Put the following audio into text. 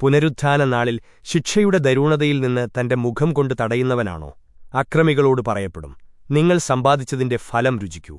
പുനരുത്ഥാന നാളിൽ ശിക്ഷയുടെ ദരുണതയിൽ നിന്ന് തന്റെ മുഖം കൊണ്ട് തടയുന്നവനാണോ? അക്രമികളോട് പറയപ്പെടും. നിങ്ങൾ സമ്പാദിച്ചതിന്റെ ഫലം രുചിക്കൂ.